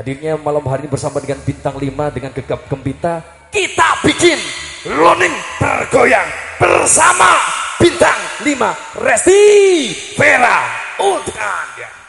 Hadirnya malam hari ini bersama dengan bintang 5 dengan gegap gempita kita bikin loning bergoyang bersama bintang 5 Resti Vera untuk Anda.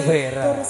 Vera.